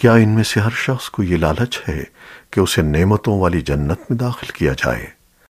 کیا ان میں سے ہر شخص کو یہ لالچ ہے کہ اسے نعمتوں والی جنت میں داخل کیا جائے؟